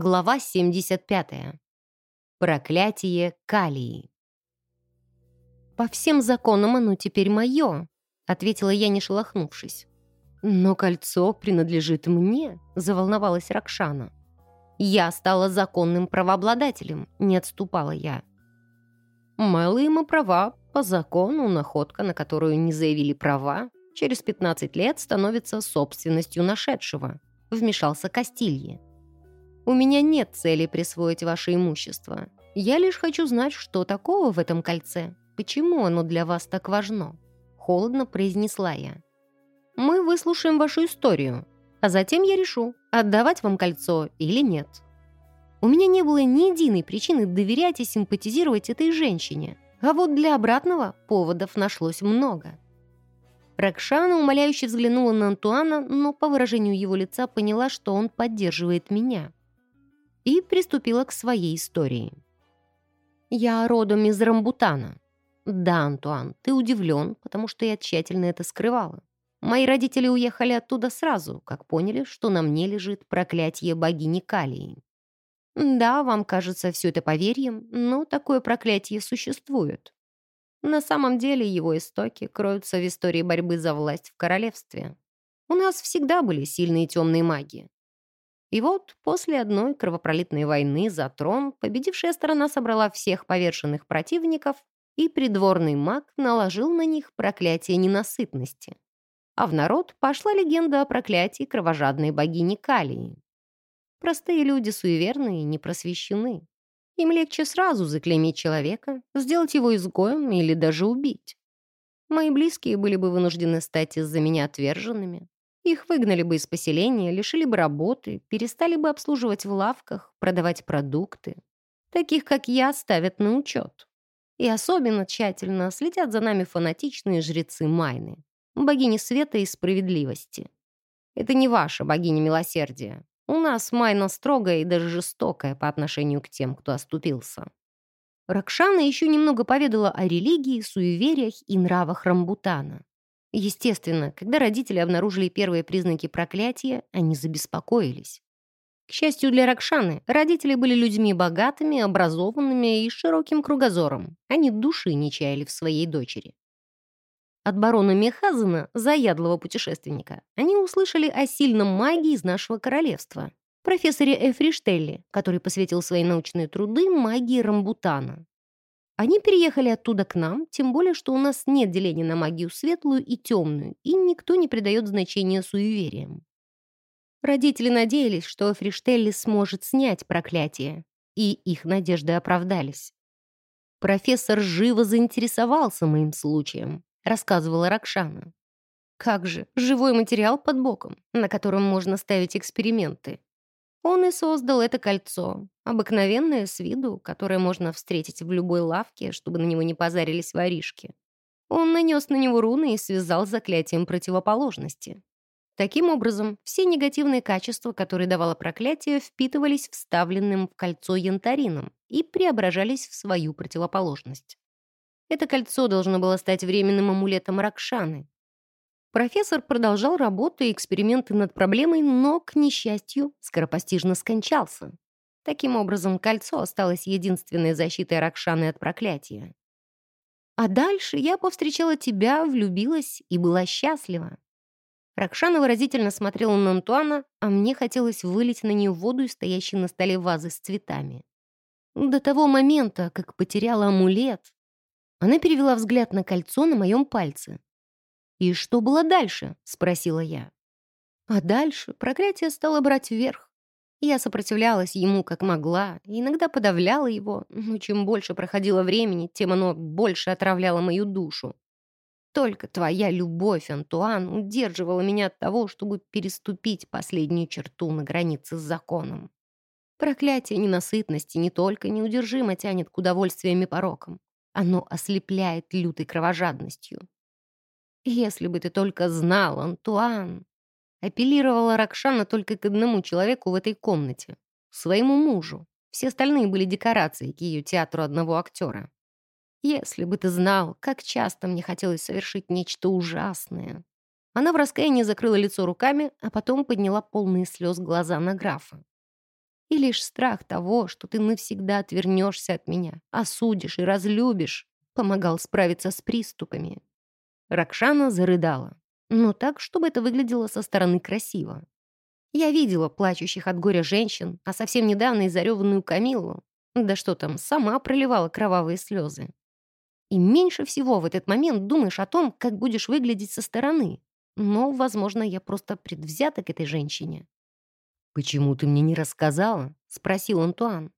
Глава 75. Проклятие Калии. «По всем законам оно теперь мое», — ответила я, не шелохнувшись. «Но кольцо принадлежит мне», — заволновалась Ракшана. «Я стала законным правообладателем», — не отступала я. Малые мы права. По закону находка, на которую не заявили права, через 15 лет становится собственностью нашедшего», — вмешался Кастилье. У меня нет цели присвоить ваше имущество. Я лишь хочу знать, что такого в этом кольце. Почему оно для вас так важно?» Холодно произнесла я. «Мы выслушаем вашу историю, а затем я решу, отдавать вам кольцо или нет». У меня не было ни единой причины доверять и симпатизировать этой женщине, а вот для обратного поводов нашлось много. Ракшана умоляюще взглянула на Антуана, но по выражению его лица поняла, что он поддерживает меня и приступила к своей истории. «Я родом из Рамбутана. Да, Антуан, ты удивлен, потому что я тщательно это скрывала. Мои родители уехали оттуда сразу, как поняли, что на мне лежит проклятие богини Калии. Да, вам кажется все это поверьем, но такое проклятие существует. На самом деле его истоки кроются в истории борьбы за власть в королевстве. У нас всегда были сильные темные маги. И вот после одной кровопролитной войны за трон победившая сторона собрала всех поверженных противников, и придворный маг наложил на них проклятие ненасытности. А в народ пошла легенда о проклятии кровожадной богини Калии. Простые люди суеверные и не просвещены. Им легче сразу заклеймить человека, сделать его изгоем или даже убить. Мои близкие были бы вынуждены стать из-за меня отверженными, их выгнали бы из поселения, лишили бы работы, перестали бы обслуживать в лавках, продавать продукты. Таких, как я, ставят на учет. И особенно тщательно следят за нами фанатичные жрецы Майны, богини света и справедливости. Это не ваша богиня милосердия. У нас Майна строгая и даже жестокая по отношению к тем, кто оступился. Ракшана еще немного поведала о религии, суевериях и нравах Рамбутана. Естественно, когда родители обнаружили первые признаки проклятия, они забеспокоились. К счастью для Ракшаны, родители были людьми богатыми, образованными и широким кругозором. Они души не чаяли в своей дочери. От барона Мехазена, заядлого путешественника, они услышали о сильном маге из нашего королевства, профессоре Эфриштелле, который посвятил свои научные труды магии рамбутана. Они переехали оттуда к нам, тем более, что у нас нет деления на магию светлую и темную, и никто не придает значения суевериям. Родители надеялись, что Фриштелли сможет снять проклятие, и их надежды оправдались. Профессор живо заинтересовался моим случаем, рассказывала Ракшана. Как же, живой материал под боком, на котором можно ставить эксперименты. Он и создал это кольцо, обыкновенное с виду, которое можно встретить в любой лавке, чтобы на него не позарились воришки. Он нанес на него руны и связал заклятием противоположности. Таким образом, все негативные качества, которые давало проклятие, впитывались вставленным в кольцо янтарином и преображались в свою противоположность. Это кольцо должно было стать временным амулетом Ракшаны, Профессор продолжал работу и эксперименты над проблемой, но, к несчастью, скоропостижно скончался. Таким образом, кольцо осталось единственной защитой Ракшаны от проклятия. А дальше я повстречала тебя, влюбилась и была счастлива. Ракшана выразительно смотрела на Антуана, а мне хотелось вылить на нее воду из стоящей на столе вазы с цветами. До того момента, как потеряла амулет, она перевела взгляд на кольцо на моем пальце. «И что было дальше?» — спросила я. А дальше проклятие стало брать вверх. Я сопротивлялась ему как могла, иногда подавляла его, но чем больше проходило времени, тем оно больше отравляло мою душу. Только твоя любовь, Антуан, удерживала меня от того, чтобы переступить последнюю черту на границе с законом. Проклятие ненасытности не только неудержимо тянет к удовольствиям и порокам. Оно ослепляет лютой кровожадностью. «Если бы ты только знал, Антуан!» Апеллировала Ракшана только к одному человеку в этой комнате. Своему мужу. Все остальные были декорацией к ее театру одного актера. «Если бы ты знал, как часто мне хотелось совершить нечто ужасное!» Она в раскаянии закрыла лицо руками, а потом подняла полные слез глаза на графа. И лишь страх того, что ты навсегда отвернешься от меня, осудишь и разлюбишь, помогал справиться с приступами. Ракшана зарыдала. Но так, чтобы это выглядело со стороны красиво. Я видела плачущих от горя женщин, а совсем недавно и зареванную Камилу. Да что там, сама проливала кровавые слезы. И меньше всего в этот момент думаешь о том, как будешь выглядеть со стороны. Но, возможно, я просто предвзята к этой женщине. «Почему ты мне не рассказала?» — спросил Антуан.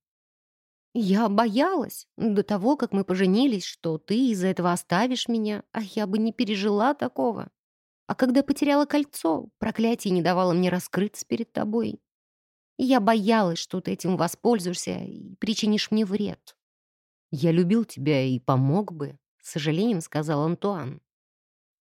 «Я боялась до того, как мы поженились, что ты из-за этого оставишь меня, а я бы не пережила такого. А когда потеряла кольцо, проклятие не давало мне раскрыться перед тобой. Я боялась, что ты этим воспользуешься и причинишь мне вред». «Я любил тебя и помог бы», — с сожалением сказал Антуан.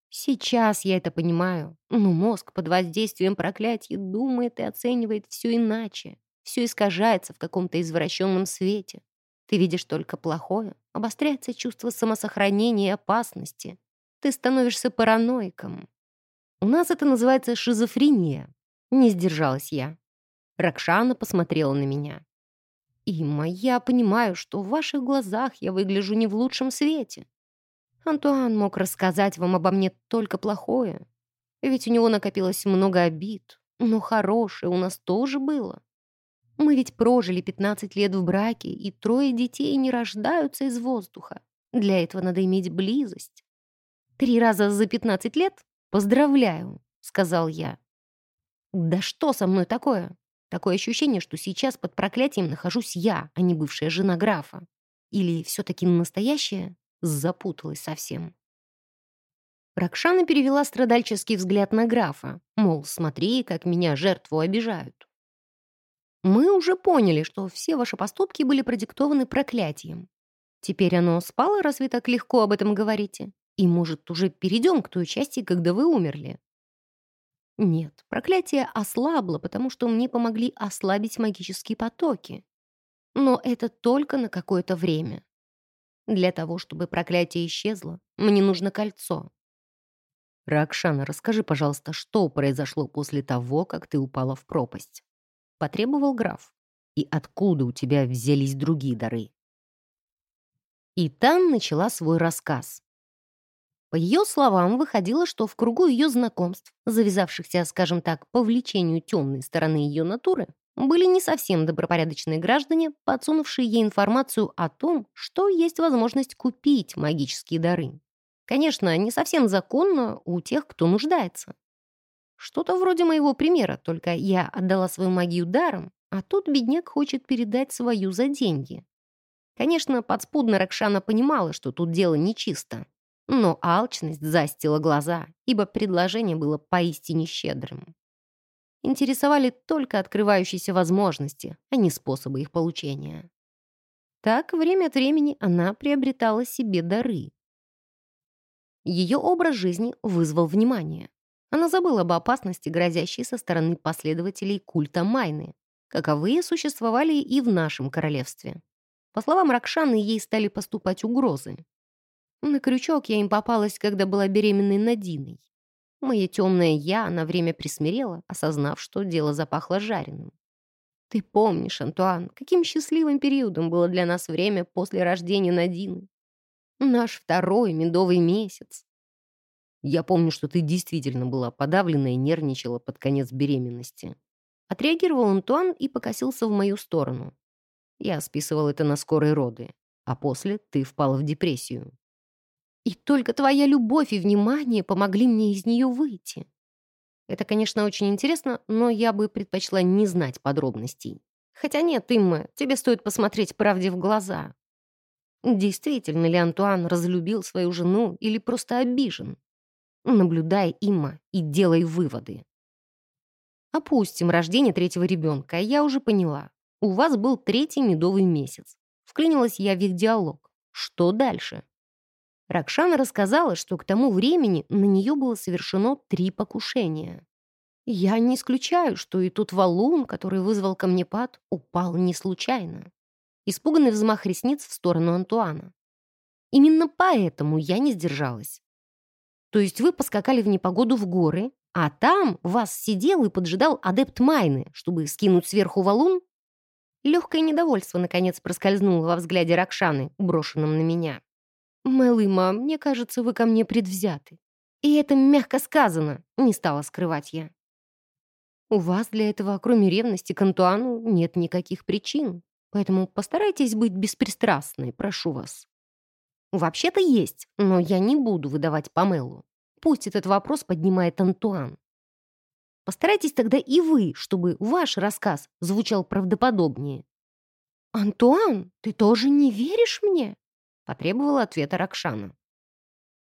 Сейчас я это понимаю, но мозг под воздействием проклятия думает и оценивает все иначе. Все искажается в каком-то извращенном свете. Ты видишь только плохое, обостряется чувство самосохранения и опасности. Ты становишься параноиком. У нас это называется шизофрения. Не сдержалась я. Ракшана посмотрела на меня. «Имма, я понимаю, что в ваших глазах я выгляжу не в лучшем свете. Антуан мог рассказать вам обо мне только плохое. Ведь у него накопилось много обид, но хорошее у нас тоже было. Мы ведь прожили 15 лет в браке, и трое детей не рождаются из воздуха. Для этого надо иметь близость. Три раза за 15 лет? Поздравляю, сказал я. Да что со мной такое? Такое ощущение, что сейчас под проклятием нахожусь я, а не бывшая жена графа. Или все-таки настоящая? Запуталась совсем. Ракшана перевела страдальческий взгляд на графа, мол, смотри, как меня жертву обижают. Мы уже поняли, что все ваши поступки были продиктованы проклятием. Теперь оно спало, раз вы так легко об этом говорите? И, может, уже перейдем к той части, когда вы умерли? Нет, проклятие ослабло, потому что мне помогли ослабить магические потоки. Но это только на какое-то время. Для того, чтобы проклятие исчезло, мне нужно кольцо. «Ракшана, расскажи, пожалуйста, что произошло после того, как ты упала в пропасть?» Потребовал граф. «И откуда у тебя взялись другие дары?» И Тан начала свой рассказ. По ее словам, выходило, что в кругу ее знакомств, завязавшихся, скажем так, по влечению темной стороны ее натуры, были не совсем добропорядочные граждане, подсунувшие ей информацию о том, что есть возможность купить магические дары. Конечно, не совсем законно у тех, кто нуждается. Что-то вроде моего примера, только я отдала свою магию даром, а тут бедняк хочет передать свою за деньги. Конечно, подспудно Ракшана понимала, что тут дело нечисто. Но алчность застила глаза, ибо предложение было поистине щедрым интересовали только открывающиеся возможности, а не способы их получения. Так, время от времени она приобретала себе дары. Ее образ жизни вызвал внимание. Она забыла об опасности, грозящей со стороны последователей культа Майны. Каковые существовали и в нашем королевстве. По словам Ракшаны, ей стали поступать угрозы. На крючок я им попалась, когда была беременной Надиной. Мое темное «я» на время присмирело, осознав, что дело запахло жареным. Ты помнишь, Антуан, каким счастливым периодом было для нас время после рождения Надины? Наш второй медовый месяц. Я помню, что ты действительно была подавлена и нервничала под конец беременности. Отреагировал Антуан и покосился в мою сторону. Я списывал это на скорые роды, а после ты впала в депрессию. И только твоя любовь и внимание помогли мне из нее выйти. Это, конечно, очень интересно, но я бы предпочла не знать подробностей. Хотя нет, Имма, тебе стоит посмотреть правде в глаза. Действительно ли Антуан разлюбил свою жену или просто обижен? Наблюдай, Имма, и делай выводы. Опустим рождение третьего ребенка, я уже поняла. У вас был третий медовый месяц. Вклинилась я в их диалог. Что дальше? Ракшана рассказала, что к тому времени на нее было совершено три покушения. Я не исключаю, что и тот валун, который вызвал камнепад, упал не случайно. Испуганный взмах ресниц в сторону Антуана. Именно поэтому я не сдержалась. То есть вы поскакали в непогоду в горы, а там вас сидел и поджидал адепт Майны, чтобы скинуть сверху валун? Легкое недовольство, наконец, проскользнуло во взгляде Ракшаны, брошенном на меня. «Мэлыма, мне кажется, вы ко мне предвзяты. И это мягко сказано, не стала скрывать я. У вас для этого, кроме ревности к Антуану, нет никаких причин. Поэтому постарайтесь быть беспристрастной, прошу вас. Вообще-то есть, но я не буду выдавать Памелу. Пусть этот вопрос поднимает Антуан. Постарайтесь тогда и вы, чтобы ваш рассказ звучал правдоподобнее. «Антуан, ты тоже не веришь мне?» — потребовала ответа Ракшана.